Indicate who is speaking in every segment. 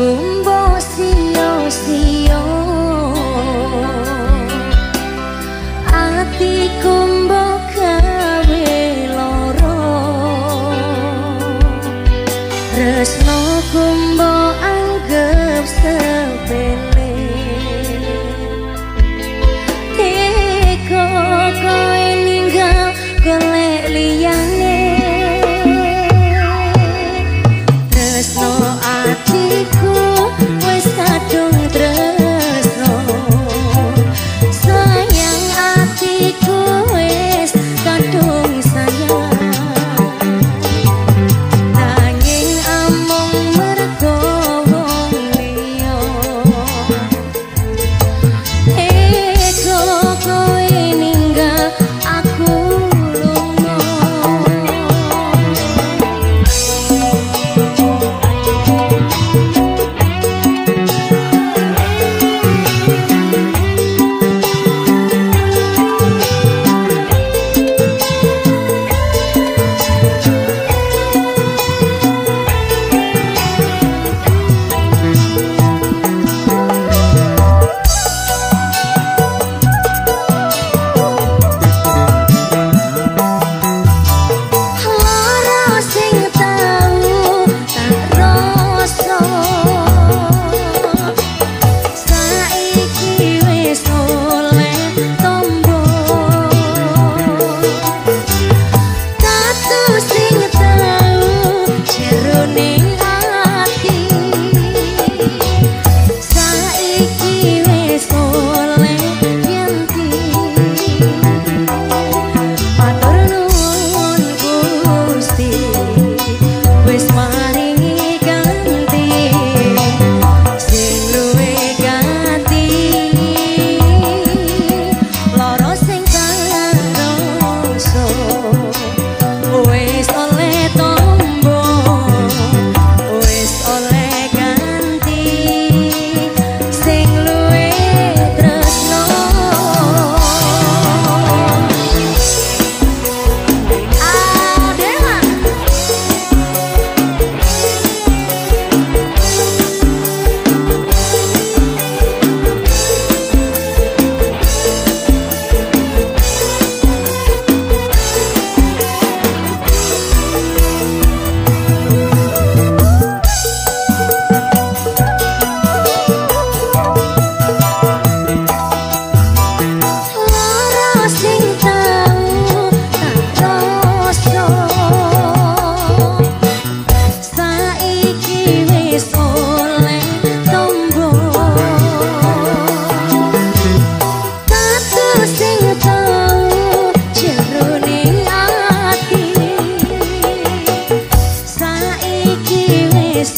Speaker 1: kumbo sio sio ati kumbo kawe loro resno kumbo anggap sepele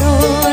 Speaker 1: corazón.